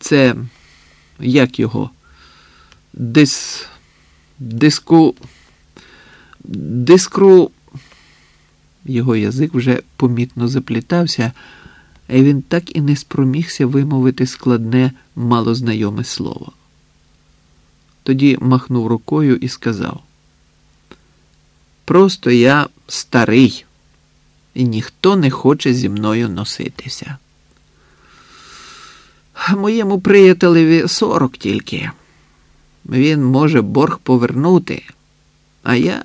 Це як його? Дис. Диску. Дискру. Його язик вже помітно заплітався, а він так і не спромігся вимовити складне, малознайоме слово. Тоді махнув рукою і сказав: Просто я старий, і ніхто не хоче зі мною носитися. Моєму приятелеві сорок тільки. Він може борг повернути, а я